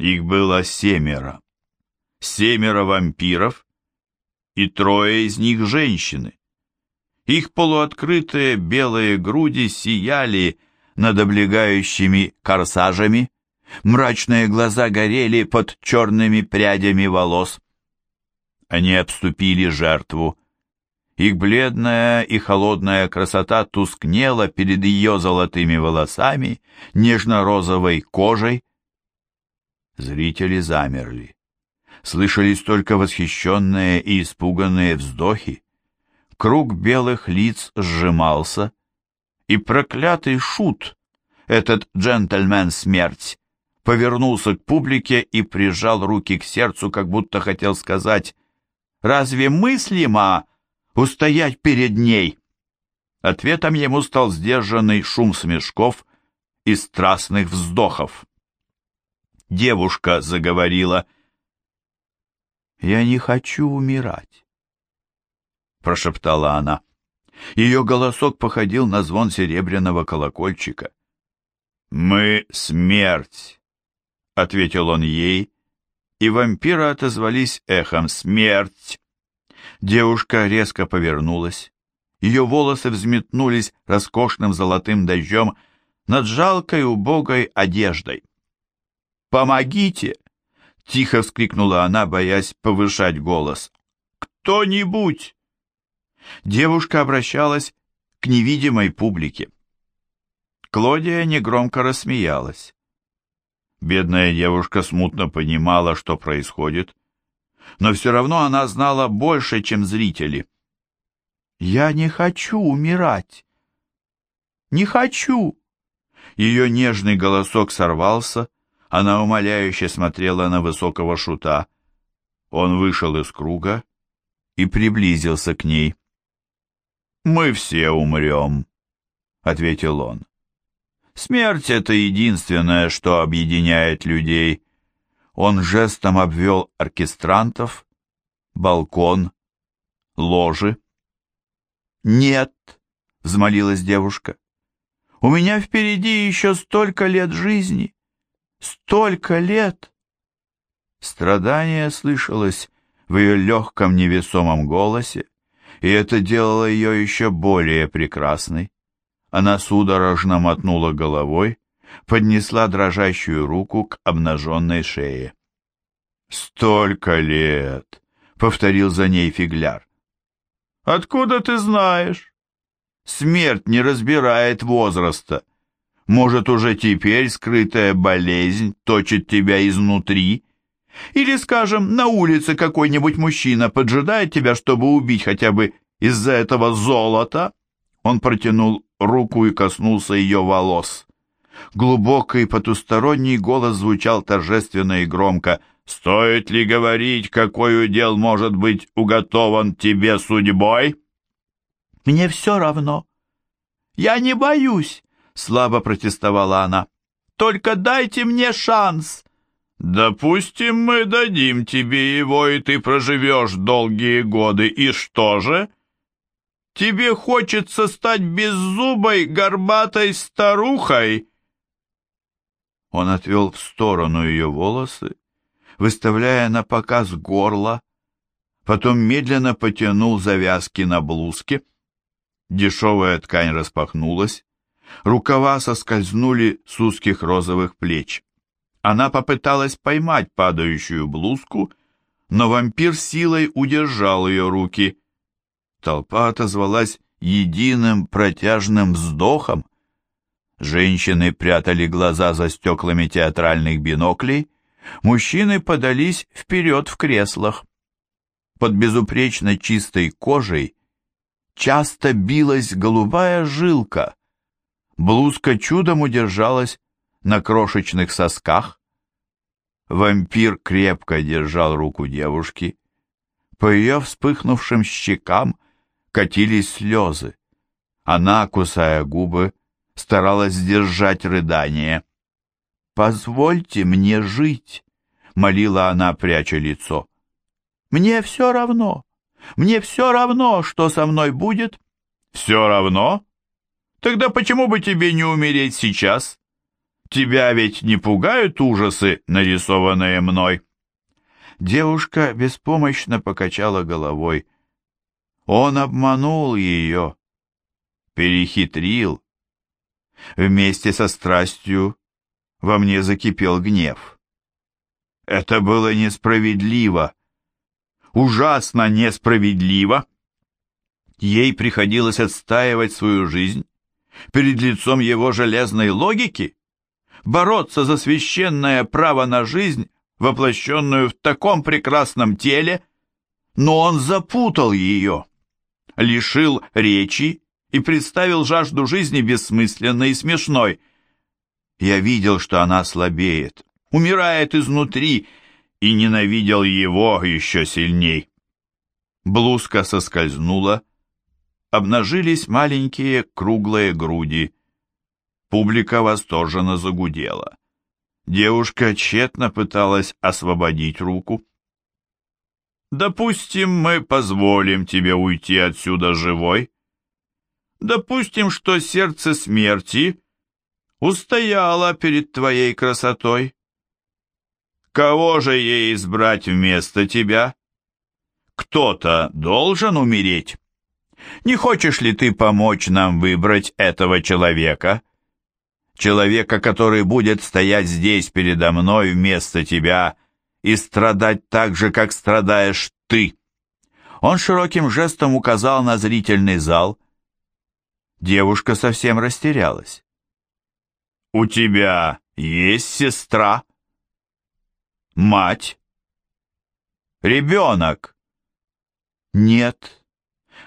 Их было семеро. Семеро вампиров, и трое из них женщины. Их полуоткрытые белые груди сияли над облегающими корсажами, мрачные глаза горели под черными прядями волос. Они обступили жертву. Их бледная и холодная красота тускнела перед ее золотыми волосами, нежно-розовой кожей. Зрители замерли. Слышались только восхищенные и испуганные вздохи круг белых лиц сжимался, и проклятый шут, этот джентльмен-смерть, повернулся к публике и прижал руки к сердцу, как будто хотел сказать «Разве мыслимо устоять перед ней?» Ответом ему стал сдержанный шум смешков и страстных вздохов. Девушка заговорила «Я не хочу умирать. — прошептала она. Ее голосок походил на звон серебряного колокольчика. «Мы — смерть!» — ответил он ей, и вампиры отозвались эхом «Смерть!». Девушка резко повернулась. Ее волосы взметнулись роскошным золотым дождем над жалкой убогой одеждой. «Помогите!» — тихо вскрикнула она, боясь повышать голос. «Кто-нибудь!» девушка обращалась к невидимой публике. Клодия негромко рассмеялась. Бедная девушка смутно понимала, что происходит, но все равно она знала больше, чем зрители. «Я не хочу умирать! Не хочу!» Ее нежный голосок сорвался, она умоляюще смотрела на высокого шута. Он вышел из круга и приблизился к ней. «Мы все умрем», — ответил он. «Смерть — это единственное, что объединяет людей». Он жестом обвел оркестрантов, балкон, ложи. «Нет», — взмолилась девушка, — «у меня впереди еще столько лет жизни, столько лет». Страдание слышалось в ее легком невесомом голосе, и это делало ее еще более прекрасной. Она судорожно мотнула головой, поднесла дрожащую руку к обнаженной шее. «Столько лет!» — повторил за ней фигляр. «Откуда ты знаешь?» «Смерть не разбирает возраста. Может, уже теперь скрытая болезнь точит тебя изнутри?» Или, скажем, на улице какой-нибудь мужчина поджидает тебя, чтобы убить хотя бы из-за этого золота?» Он протянул руку и коснулся ее волос. Глубокий потусторонний голос звучал торжественно и громко. «Стоит ли говорить, какой удел может быть уготован тебе судьбой?» «Мне все равно. Я не боюсь», — слабо протестовала она. «Только дайте мне шанс. «Допустим, мы дадим тебе его, и ты проживешь долгие годы. И что же? Тебе хочется стать беззубой, горбатой старухой?» Он отвел в сторону ее волосы, выставляя на показ горло, потом медленно потянул завязки на блузке. Дешевая ткань распахнулась, рукава соскользнули с узких розовых плеч. Она попыталась поймать падающую блузку, но вампир силой удержал ее руки. Толпа отозвалась единым протяжным вздохом. Женщины прятали глаза за стеклами театральных биноклей, мужчины подались вперед в креслах. Под безупречно чистой кожей часто билась голубая жилка. Блузка чудом удержалась на крошечных сосках. Вампир крепко держал руку девушки. По ее вспыхнувшим щекам катились слезы. Она, кусая губы, старалась сдержать рыдание. «Позвольте мне жить», — молила она, пряча лицо. «Мне все равно. Мне все равно, что со мной будет». «Все равно? Тогда почему бы тебе не умереть сейчас? Тебя ведь не пугают ужасы, нарисованные мной?» Девушка беспомощно покачала головой. Он обманул ее, перехитрил. Вместе со страстью во мне закипел гнев. Это было несправедливо, ужасно несправедливо. Ей приходилось отстаивать свою жизнь перед лицом его железной логики, бороться за священное право на жизнь, воплощенную в таком прекрасном теле, но он запутал ее, лишил речи и представил жажду жизни бессмысленной и смешной. Я видел, что она слабеет, умирает изнутри, и ненавидел его еще сильней. Блузка соскользнула, обнажились маленькие круглые груди. Публика восторженно загудела. Девушка тщетно пыталась освободить руку. «Допустим, мы позволим тебе уйти отсюда живой. Допустим, что сердце смерти устояло перед твоей красотой. Кого же ей избрать вместо тебя? Кто-то должен умереть. Не хочешь ли ты помочь нам выбрать этого человека?» человека, который будет стоять здесь передо мной вместо тебя и страдать так же, как страдаешь ты. Он широким жестом указал на зрительный зал. Девушка совсем растерялась. «У тебя есть сестра?» «Мать?» «Ребенок?» «Нет», —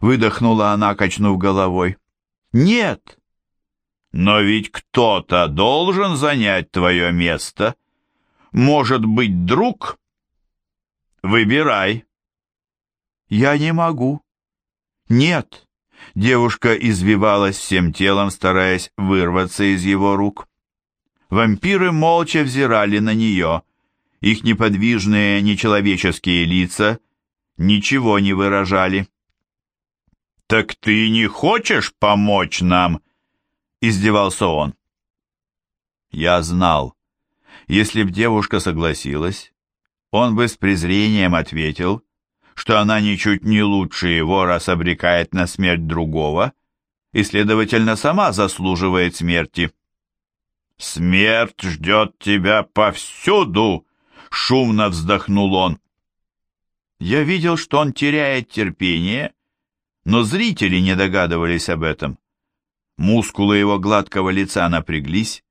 выдохнула она, качнув головой. «Нет!» Но ведь кто-то должен занять твое место. Может быть, друг? Выбирай. Я не могу. Нет. Девушка извивалась всем телом, стараясь вырваться из его рук. Вампиры молча взирали на нее. Их неподвижные нечеловеческие лица ничего не выражали. «Так ты не хочешь помочь нам?» издевался он. Я знал, если б девушка согласилась, он бы с презрением ответил, что она ничуть не лучше его, раз обрекает на смерть другого, и, следовательно, сама заслуживает смерти. «Смерть ждет тебя повсюду!» — шумно вздохнул он. Я видел, что он теряет терпение, но зрители не догадывались об этом. Мускулы его гладкого лица напряглись.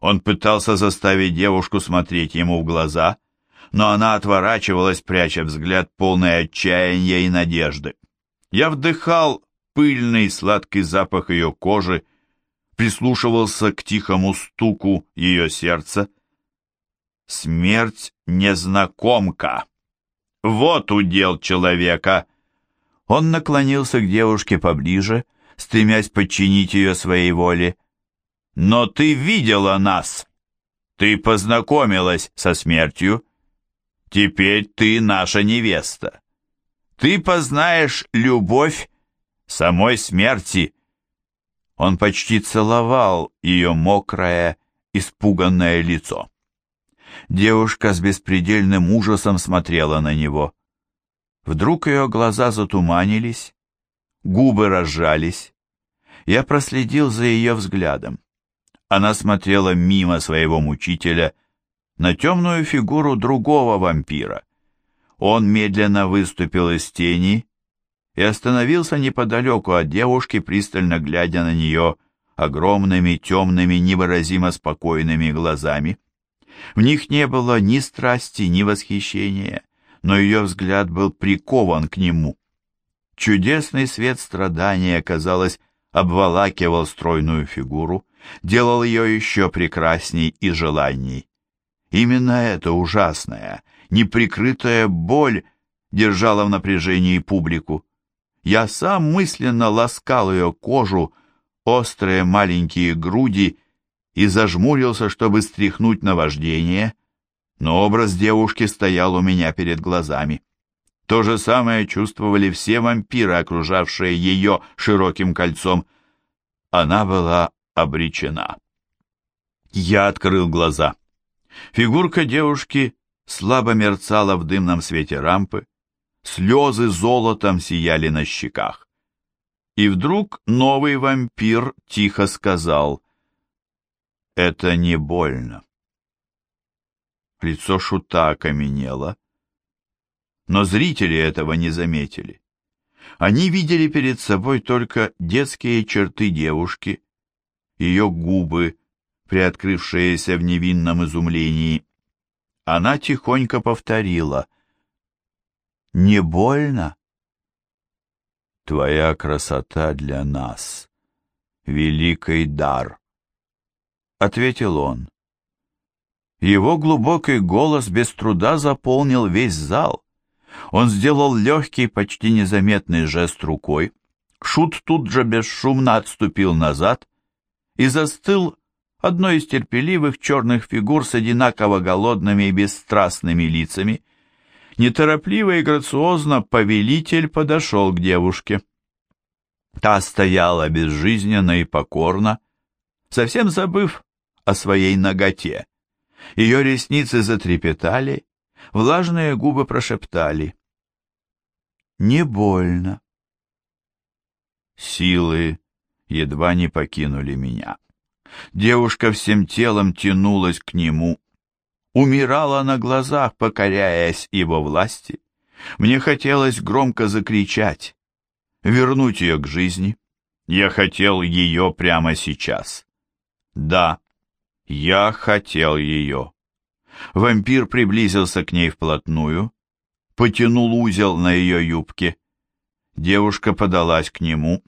Он пытался заставить девушку смотреть ему в глаза, но она отворачивалась, пряча взгляд полный отчаяния и надежды. Я вдыхал пыльный сладкий запах ее кожи, прислушивался к тихому стуку ее сердца. Смерть незнакомка. Вот удел человека. Он наклонился к девушке поближе, стремясь подчинить ее своей воле. «Но ты видела нас! Ты познакомилась со смертью. Теперь ты наша невеста. Ты познаешь любовь самой смерти». Он почти целовал ее мокрое, испуганное лицо. Девушка с беспредельным ужасом смотрела на него. Вдруг ее глаза затуманились, губы разжались. Я проследил за ее взглядом. Она смотрела мимо своего мучителя на темную фигуру другого вампира. Он медленно выступил из тени и остановился неподалеку от девушки, пристально глядя на нее огромными, темными, невыразимо спокойными глазами. В них не было ни страсти, ни восхищения, но ее взгляд был прикован к нему. Чудесный свет страдания, казалось, обволакивал стройную фигуру, делал ее еще прекрасней и желанней. Именно эта ужасная, неприкрытая боль держала в напряжении публику. Я сам мысленно ласкал ее кожу, острые маленькие груди и зажмурился, чтобы стряхнуть наваждение, но образ девушки стоял у меня перед глазами. То же самое чувствовали все вампиры, окружавшие ее широким кольцом. Она была обречена. Я открыл глаза. Фигурка девушки слабо мерцала в дымном свете рампы, слезы золотом сияли на щеках. И вдруг новый вампир тихо сказал «Это не больно». Лицо шута окаменело, но зрители этого не заметили. Они видели перед собой только детские черты девушки, ее губы, приоткрывшиеся в невинном изумлении. Она тихонько повторила «Не больно?» «Твоя красота для нас — великий дар», — ответил он. Его глубокий голос без труда заполнил весь зал. Он сделал легкий, почти незаметный жест рукой. Шут тут же бесшумно отступил назад и застыл одной из терпеливых черных фигур с одинаково голодными и бесстрастными лицами. Неторопливо и грациозно повелитель подошел к девушке. Та стояла безжизненно и покорно, совсем забыв о своей ноготе. Ее ресницы затрепетали, влажные губы прошептали. «Не больно». Силы едва не покинули меня. Девушка всем телом тянулась к нему, умирала на глазах, покоряясь его власти. Мне хотелось громко закричать, вернуть ее к жизни. Я хотел ее прямо сейчас. Да, я хотел ее. Вампир приблизился к ней вплотную, потянул узел на ее юбке. Девушка подалась к нему,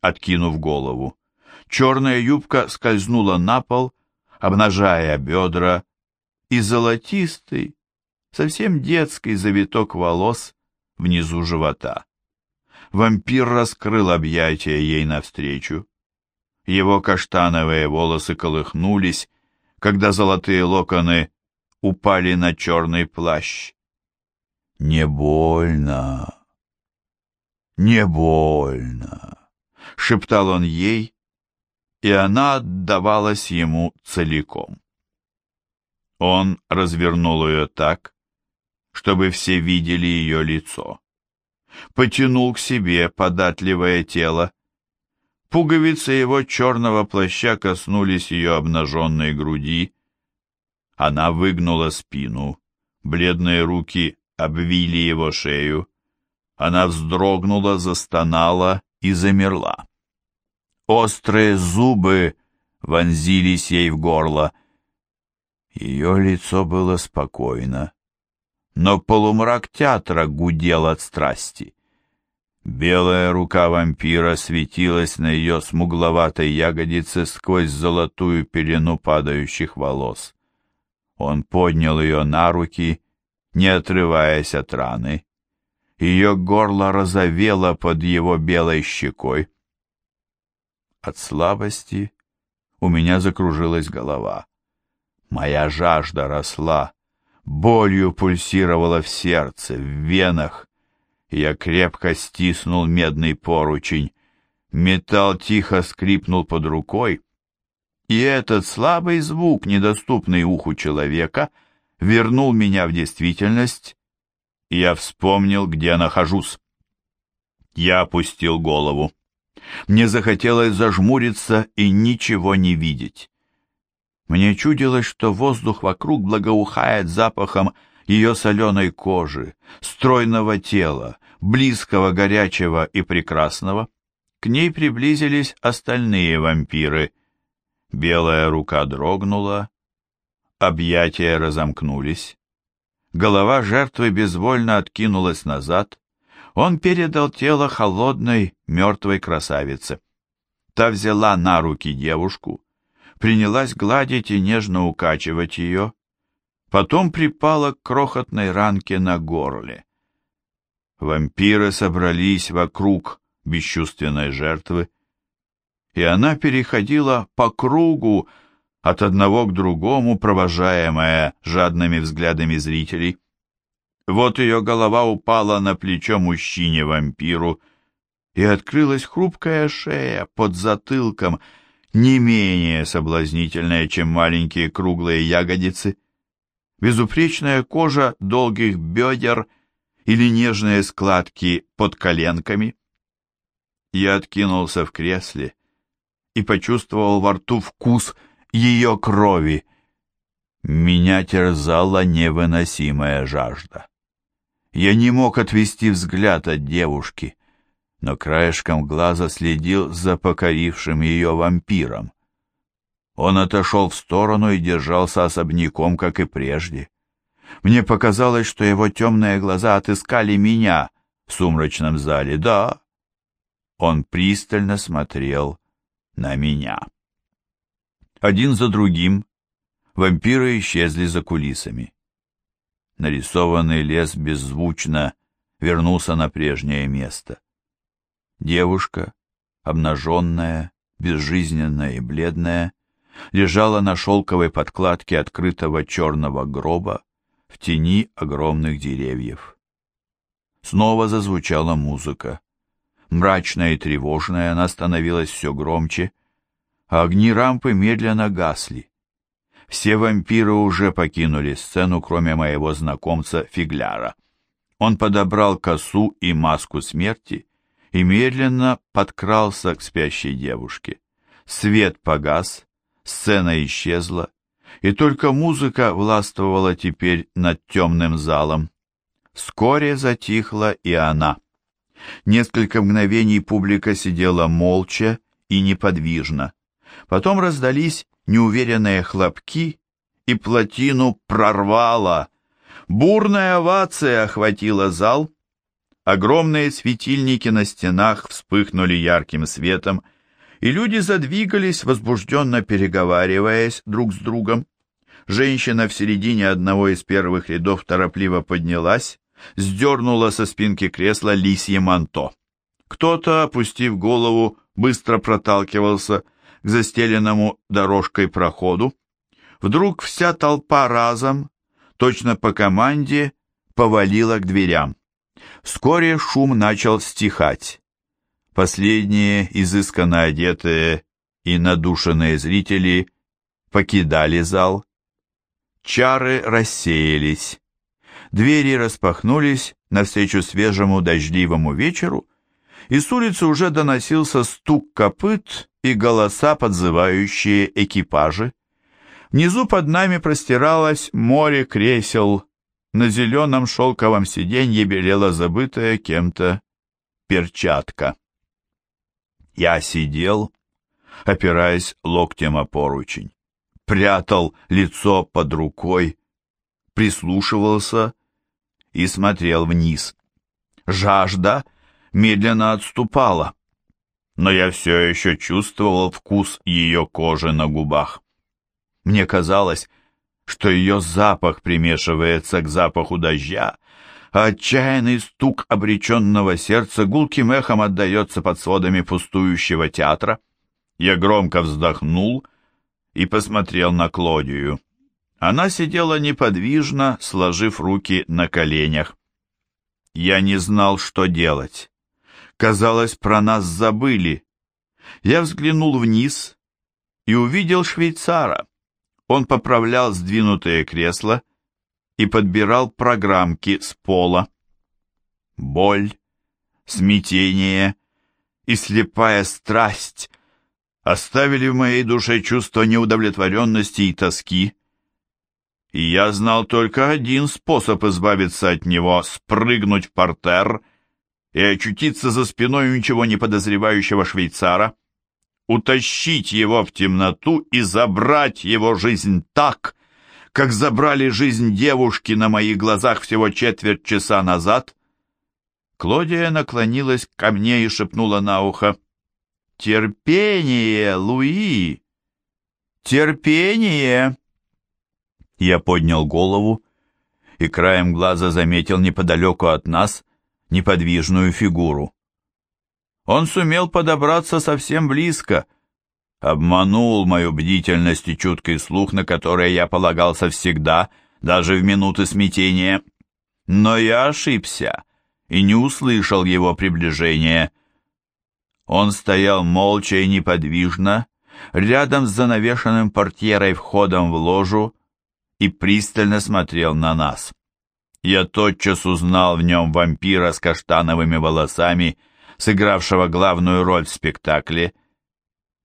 откинув голову. Черная юбка скользнула на пол, обнажая бедра, и золотистый, совсем детский завиток волос внизу живота. Вампир раскрыл объятия ей навстречу. Его каштановые волосы колыхнулись, когда золотые локоны упали на черный плащ. «Не больно, не больно», — шептал он ей, и она отдавалась ему целиком. Он развернул ее так, чтобы все видели ее лицо. Потянул к себе податливое тело, Пуговицы его черного плаща коснулись ее обнаженной груди. Она выгнула спину, бледные руки обвили его шею. Она вздрогнула, застонала и замерла. Острые зубы вонзились ей в горло. Ее лицо было спокойно, но полумрак театра гудел от страсти. Белая рука вампира светилась на ее смугловатой ягодице сквозь золотую пелену падающих волос. Он поднял ее на руки, не отрываясь от раны. Ее горло розовело под его белой щекой. От слабости у меня закружилась голова. Моя жажда росла, болью пульсировала в сердце, в венах. Я крепко стиснул медный поручень. Металл тихо скрипнул под рукой, и этот слабый звук, недоступный уху человека, вернул меня в действительность, я вспомнил, где нахожусь. Я опустил голову. Мне захотелось зажмуриться и ничего не видеть. Мне чудилось, что воздух вокруг благоухает запахом ее соленой кожи, стройного тела, близкого, горячего и прекрасного, к ней приблизились остальные вампиры. Белая рука дрогнула, объятия разомкнулись. Голова жертвы безвольно откинулась назад. Он передал тело холодной, мертвой красавице. Та взяла на руки девушку, принялась гладить и нежно укачивать ее, потом припала к крохотной ранке на горле. Вампиры собрались вокруг бесчувственной жертвы, и она переходила по кругу от одного к другому, провожаемая жадными взглядами зрителей. Вот ее голова упала на плечо мужчине-вампиру, и открылась хрупкая шея под затылком, не менее соблазнительное, чем маленькие круглые ягодицы, безупречная кожа долгих бедер или нежные складки под коленками. Я откинулся в кресле и почувствовал во рту вкус ее крови. Меня терзала невыносимая жажда. Я не мог отвести взгляд от девушки, но краешком глаза следил за покорившим ее вампиром. Он отошел в сторону и держался особняком, как и прежде. Мне показалось, что его темные глаза отыскали меня в сумрачном зале. Да, он пристально смотрел на меня. Один за другим вампиры исчезли за кулисами. Нарисованный лес беззвучно вернулся на прежнее место. Девушка, обнаженная, безжизненная и бледная, лежала на шелковой подкладке открытого черного гроба в тени огромных деревьев. Снова зазвучала музыка. Мрачная и тревожная, она становилась все громче, а огни рампы медленно гасли. Все вампиры уже покинули сцену, кроме моего знакомца Фигляра. Он подобрал косу и маску смерти и медленно подкрался к спящей девушке. Свет погас, сцена исчезла, и только музыка властвовала теперь над темным залом. Вскоре затихла и она. Несколько мгновений публика сидела молча и неподвижно. Потом раздались неуверенные хлопки, и плотину прорвало. Бурная овация охватила зал. Огромные светильники на стенах вспыхнули ярким светом, и люди задвигались, возбужденно переговариваясь друг с другом. Женщина в середине одного из первых рядов торопливо поднялась, сдернула со спинки кресла лисье манто. Кто-то, опустив голову, быстро проталкивался к застеленному дорожкой проходу. Вдруг вся толпа разом, точно по команде, повалила к дверям. Вскоре шум начал стихать. Последние, изысканно одетые и надушенные зрители покидали зал. Чары рассеялись. Двери распахнулись навстречу свежему дождливому вечеру, и с улицы уже доносился стук копыт и голоса, подзывающие экипажи. Внизу под нами простиралось море кресел, на зеленом шелковом сиденье белела забытая кем-то перчатка. Я сидел, опираясь локтем о поручень, прятал лицо под рукой, прислушивался и смотрел вниз. Жажда медленно отступала, но я все еще чувствовал вкус ее кожи на губах. Мне казалось, что ее запах примешивается к запаху дождя, а отчаянный стук обреченного сердца гулким эхом отдается под сводами пустующего театра. Я громко вздохнул и посмотрел на Клодию. Она сидела неподвижно, сложив руки на коленях. Я не знал, что делать. Казалось, про нас забыли. Я взглянул вниз и увидел швейцара. Он поправлял сдвинутые кресла и подбирал программки с пола. Боль, смятение и слепая страсть оставили в моей душе чувство неудовлетворенности и тоски. И я знал только один способ избавиться от него — спрыгнуть в портер и очутиться за спиной ничего не подозревающего швейцара — утащить его в темноту и забрать его жизнь так, как забрали жизнь девушки на моих глазах всего четверть часа назад. Клодия наклонилась ко мне и шепнула на ухо. «Терпение, Луи! Терпение!» Я поднял голову и краем глаза заметил неподалеку от нас неподвижную фигуру. Он сумел подобраться совсем близко, обманул мою бдительность и чуткий слух, на которые я полагался всегда, даже в минуты смятения. Но я ошибся и не услышал его приближения. Он стоял молча и неподвижно, рядом с занавешенным портьерой входом в ложу и пристально смотрел на нас. Я тотчас узнал в нем вампира с каштановыми волосами, сыгравшего главную роль в спектакле,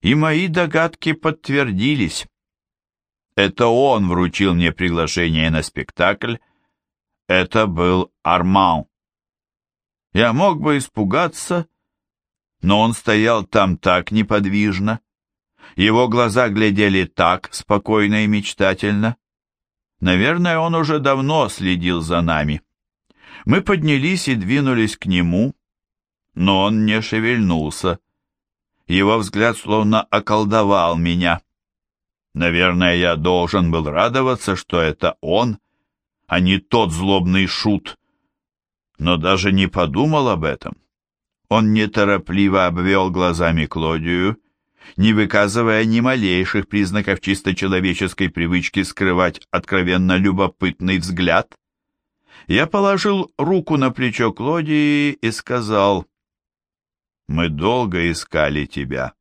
и мои догадки подтвердились. Это он вручил мне приглашение на спектакль, это был Арман. Я мог бы испугаться, но он стоял там так неподвижно. Его глаза глядели так спокойно и мечтательно. Наверное, он уже давно следил за нами. Мы поднялись и двинулись к нему, но он не шевельнулся. Его взгляд словно околдовал меня. Наверное, я должен был радоваться, что это он, а не тот злобный шут. Но даже не подумал об этом. Он неторопливо обвел глазами Клодию, не выказывая ни малейших признаков чисто человеческой привычки скрывать откровенно любопытный взгляд. Я положил руку на плечо Клодии и сказал, «Мы долго искали тебя».